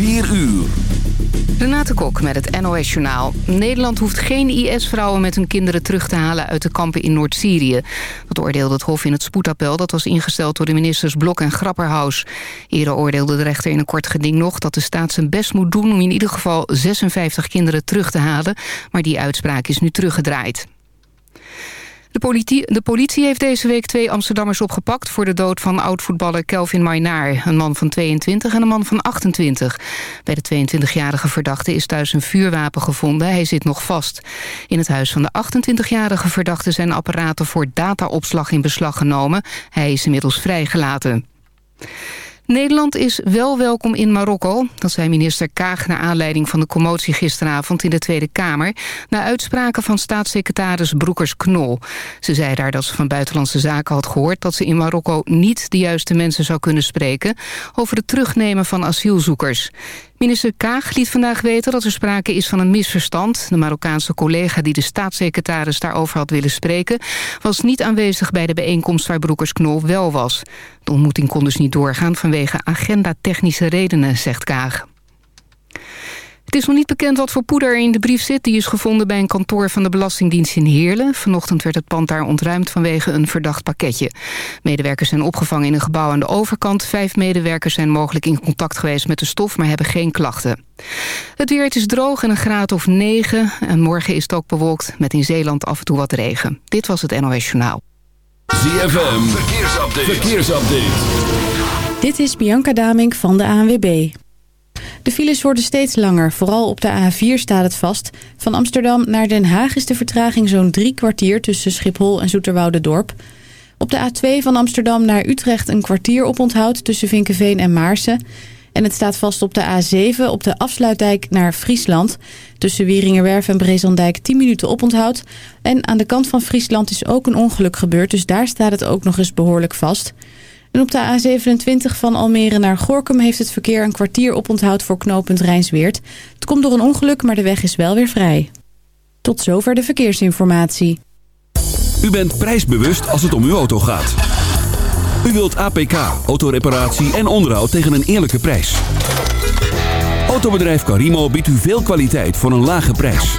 4 uur. Renate Kok met het NOS Journaal. Nederland hoeft geen IS-vrouwen met hun kinderen terug te halen uit de kampen in Noord-Syrië. Dat oordeelde het Hof in het spoedappel. Dat was ingesteld door de ministers Blok en Grapperhaus. Eerder oordeelde de rechter in een kort geding nog dat de staat zijn best moet doen... om in ieder geval 56 kinderen terug te halen. Maar die uitspraak is nu teruggedraaid. De politie, de politie, heeft deze week twee Amsterdammers opgepakt... voor de dood van oud-voetballer Kelvin Mainaar. Een man van 22 en een man van 28. Bij de 22-jarige verdachte is thuis een vuurwapen gevonden. Hij zit nog vast. In het huis van de 28-jarige verdachte zijn apparaten... voor dataopslag in beslag genomen. Hij is inmiddels vrijgelaten. Nederland is wel welkom in Marokko. Dat zei minister Kaag naar aanleiding van de commotie gisteravond in de Tweede Kamer... na uitspraken van staatssecretaris Broekers-Knol. Ze zei daar dat ze van Buitenlandse Zaken had gehoord... dat ze in Marokko niet de juiste mensen zou kunnen spreken... over het terugnemen van asielzoekers. Minister Kaag liet vandaag weten dat er sprake is van een misverstand. De Marokkaanse collega die de staatssecretaris daarover had willen spreken... was niet aanwezig bij de bijeenkomst waar Broekers-Knol wel was. De ontmoeting kon dus niet doorgaan vanwege agenda-technische redenen, zegt Kaag. Het is nog niet bekend wat voor poeder er in de brief zit. Die is gevonden bij een kantoor van de Belastingdienst in Heerlen. Vanochtend werd het pand daar ontruimd vanwege een verdacht pakketje. Medewerkers zijn opgevangen in een gebouw aan de overkant. Vijf medewerkers zijn mogelijk in contact geweest met de stof... maar hebben geen klachten. Het weer het is droog en een graad of 9. En morgen is het ook bewolkt met in Zeeland af en toe wat regen. Dit was het NOS Journaal. ZFM, verkeersupdate. verkeersupdate. Dit is Bianca Damink van de ANWB. De files worden steeds langer. Vooral op de A4 staat het vast. Van Amsterdam naar Den Haag is de vertraging zo'n drie kwartier... tussen Schiphol en Dorp. Op de A2 van Amsterdam naar Utrecht een kwartier op onthoud... tussen Vinkenveen en Maarsen. En het staat vast op de A7 op de afsluitdijk naar Friesland. Tussen Wieringerwerf en Brezandijk 10 minuten oponthoud. En aan de kant van Friesland is ook een ongeluk gebeurd... dus daar staat het ook nog eens behoorlijk vast... En op de A27 van Almere naar Gorkum heeft het verkeer een kwartier oponthoud voor knooppunt Rijnsweert. Het komt door een ongeluk, maar de weg is wel weer vrij. Tot zover de verkeersinformatie. U bent prijsbewust als het om uw auto gaat. U wilt APK, autoreparatie en onderhoud tegen een eerlijke prijs. Autobedrijf Carimo biedt u veel kwaliteit voor een lage prijs.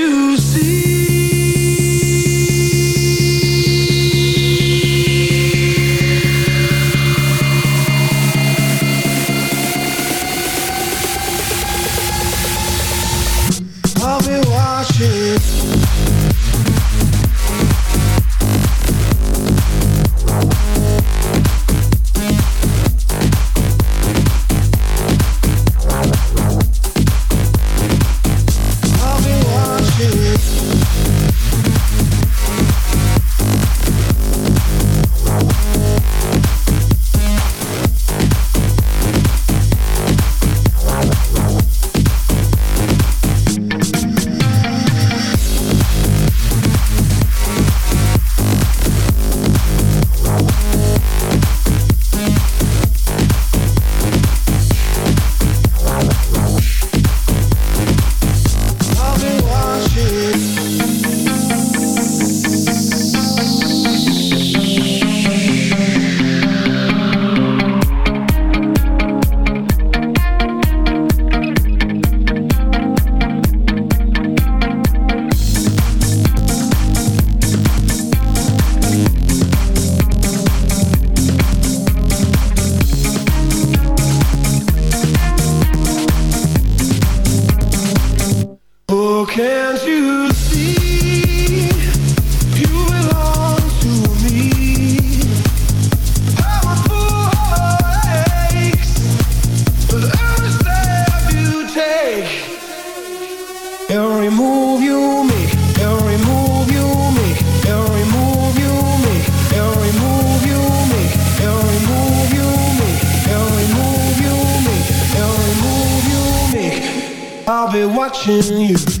watching you.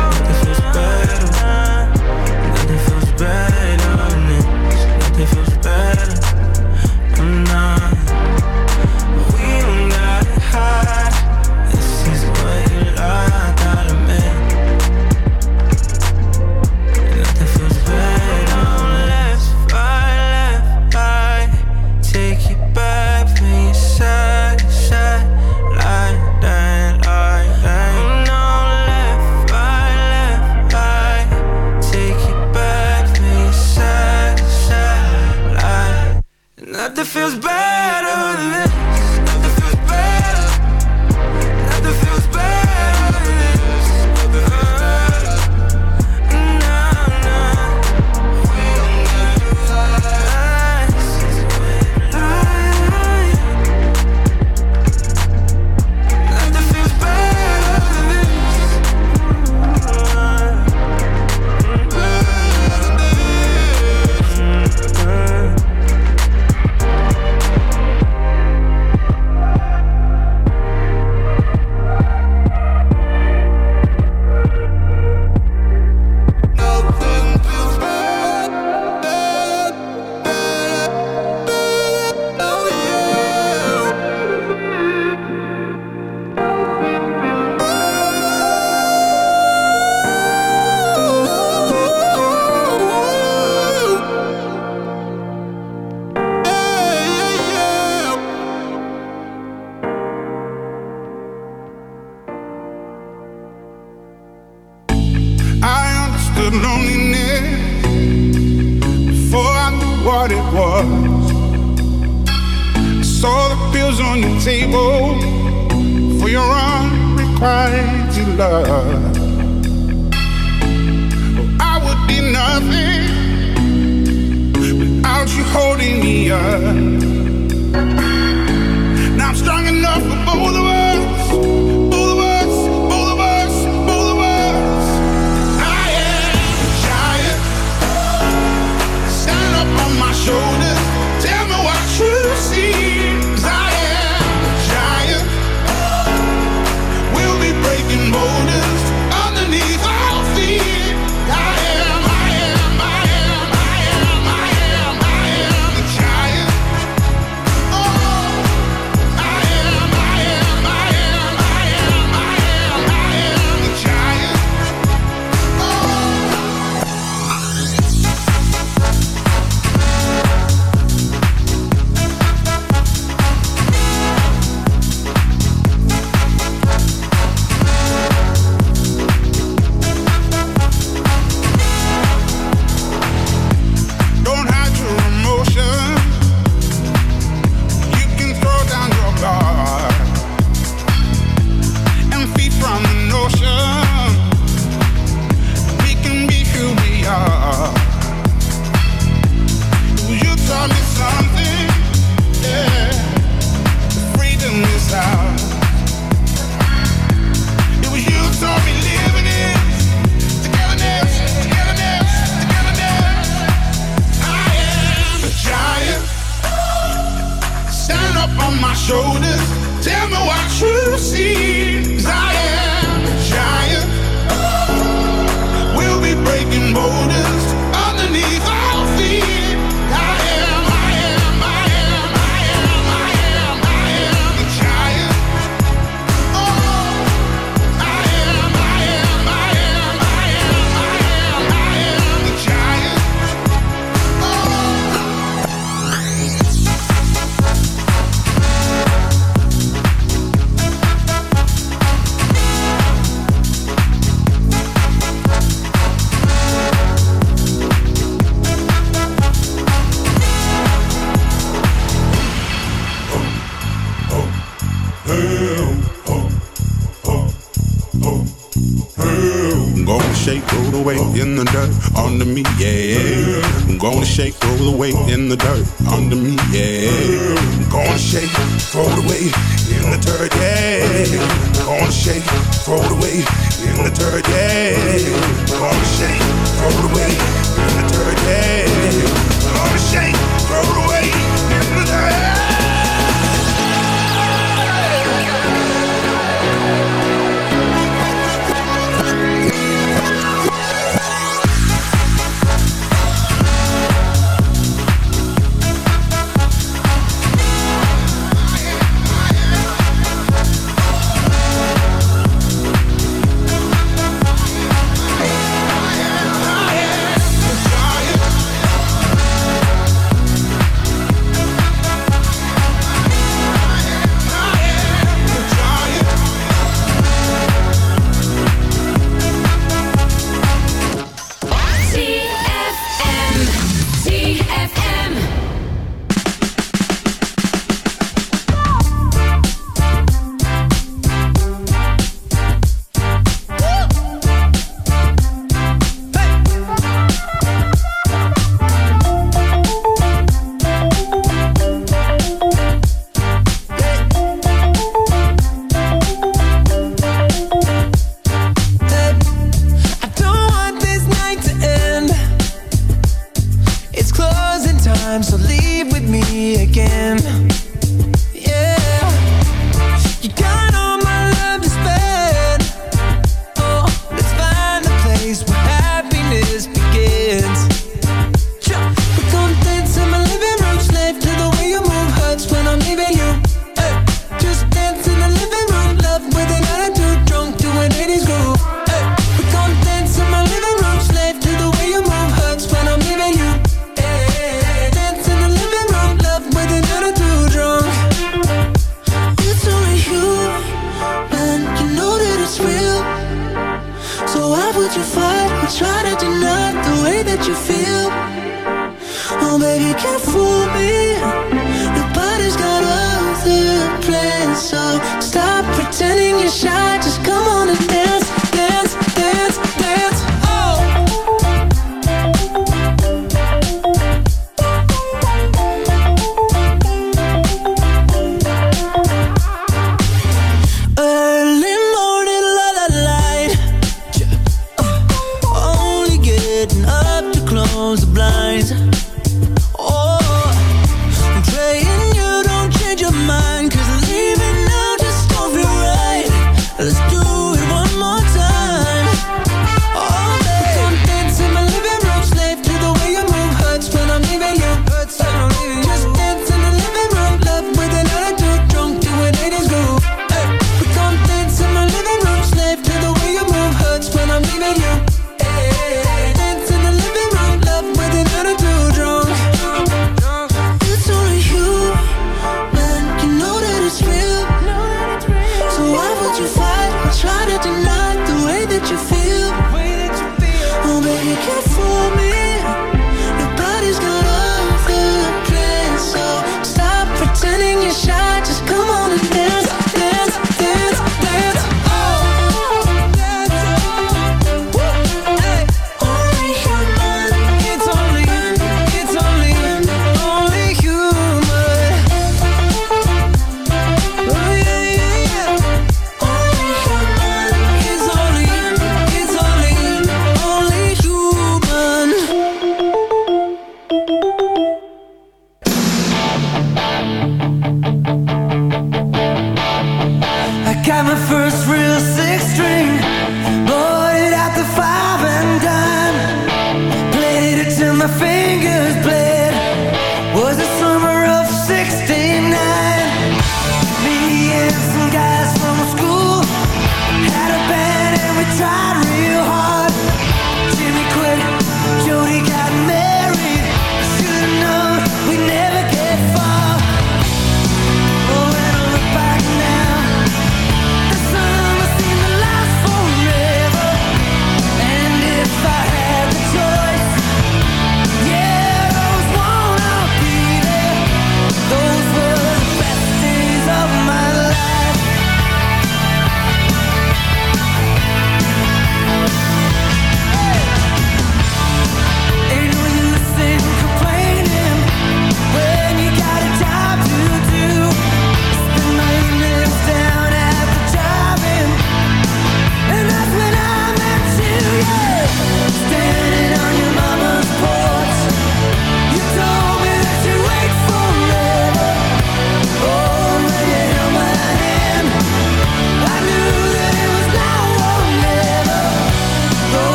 it was. I saw the pills on your table for your unrequited love. I would be nothing without you holding me up. Let's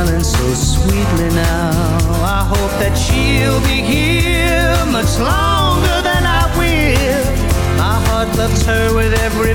smiling so sweetly now. I hope that she'll be here much longer than I will. My heart loves her with every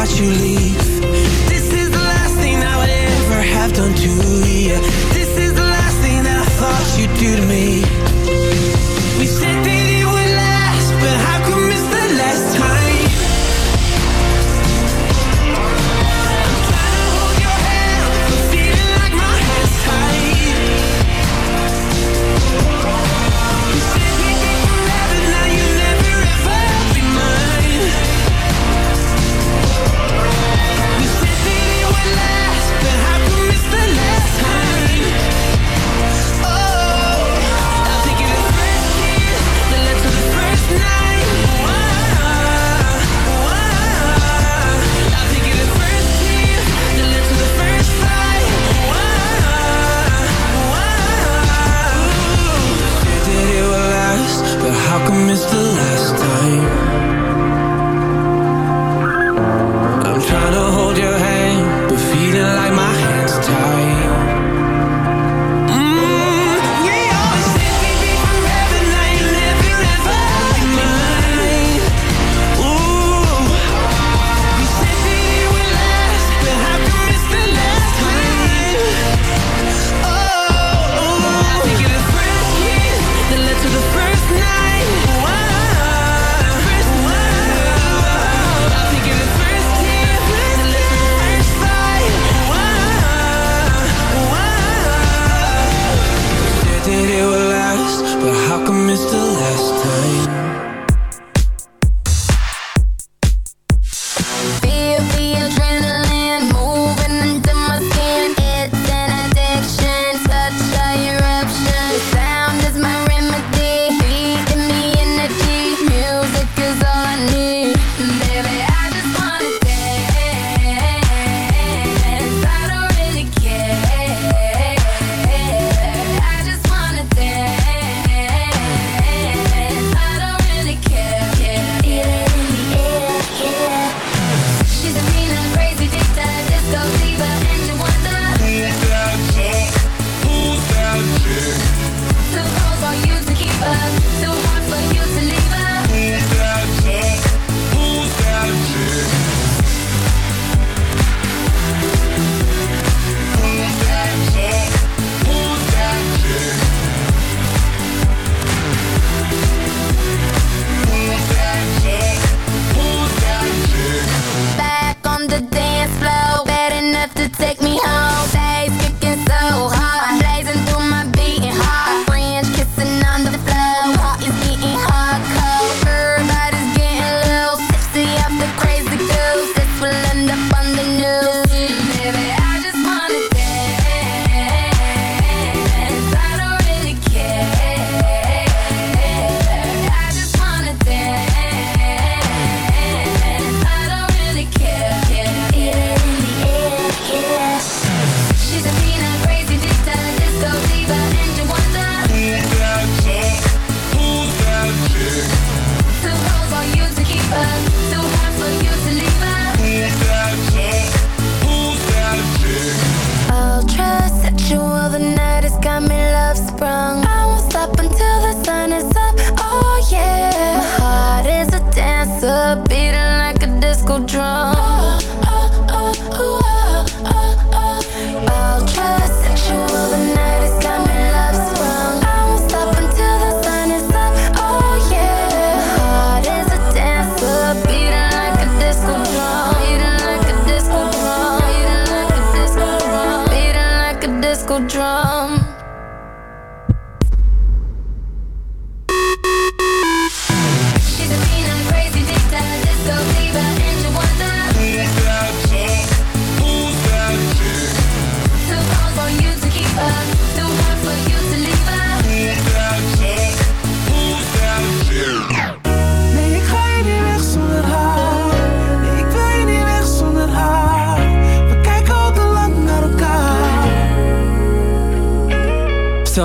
watch you leave. go drunk.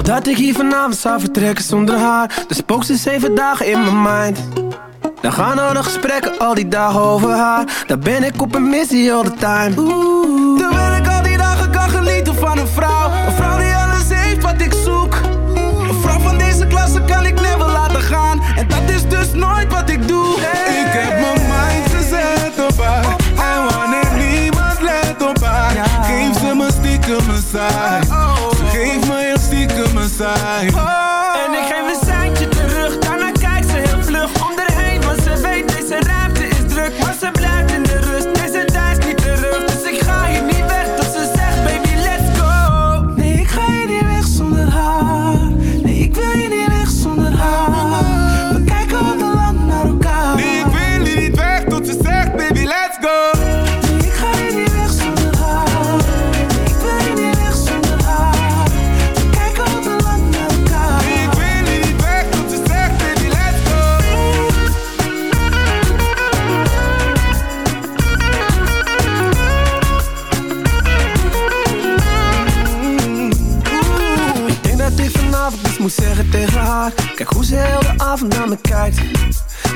Dat ik hier vanavond zou vertrekken zonder haar De spook ze zeven dagen in mijn mind. Dan gaan al de gesprekken al die dagen over haar. Daar ben ik op een missie all the time. Oeh. Terwijl ik al die dagen kan genieten van een vrouw. Een vrouw die alles heeft wat ik zoek. Een vrouw van deze klasse kan ik never laten gaan. En dat is dus nooit wat ik doe. Ik heb mijn mind gezet op haar. Oh. En wanneer niemand let op haar Geef ze me stiekem een saai side